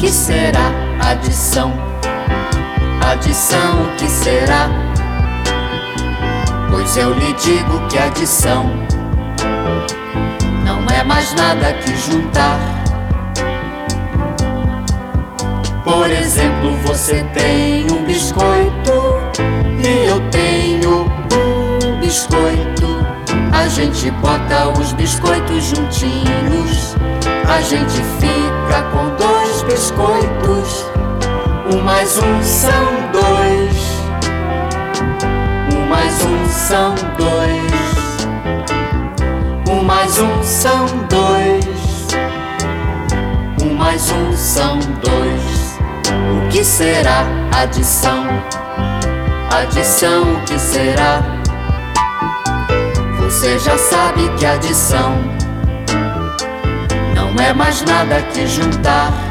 que será adição? Adição, o que será? Pois eu lhe digo que adição não é mais nada que juntar. Por exemplo, você tem um biscoito e eu tenho um biscoito. A gente bota os biscoitos juntinhos, a gente fica com biscoitos. Um mais um são dois. Um mais um são dois. Um mais um são dois. Um mais um são dois. O que será adição? Adição, o que será? Você já sabe que adição não é mais nada que juntar.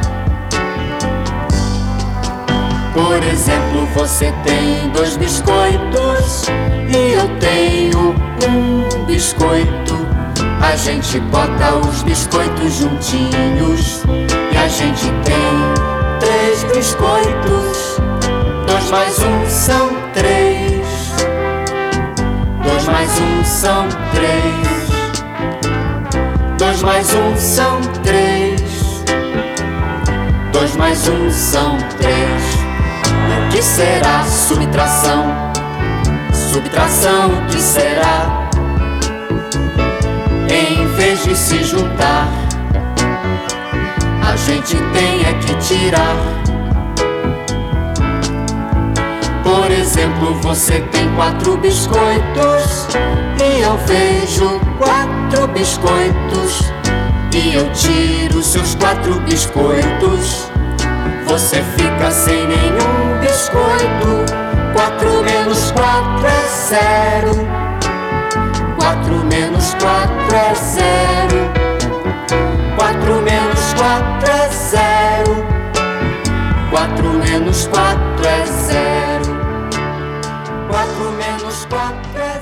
Por exemplo, você tem dois biscoitos e eu tenho um biscoito. A gente bota os biscoitos juntinhos e a gente tem três biscoitos. Dois mais um são três. Dois mais um são três. Dois mais um são três. Dois mais um são três. Que será subtração? Subtração, que será? Em vez de se juntar, a gente tem é que tirar. Por exemplo, você tem quatro biscoitos e eu vejo quatro biscoitos e eu tiro seus quatro biscoitos você fica sem nenhum biscoito. 4 menos 4 é zero. 4 menos 4 é zero. 4 menos 4 é zero. 4 menos 4 é zero. 4 menos 4 é zero.